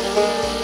Música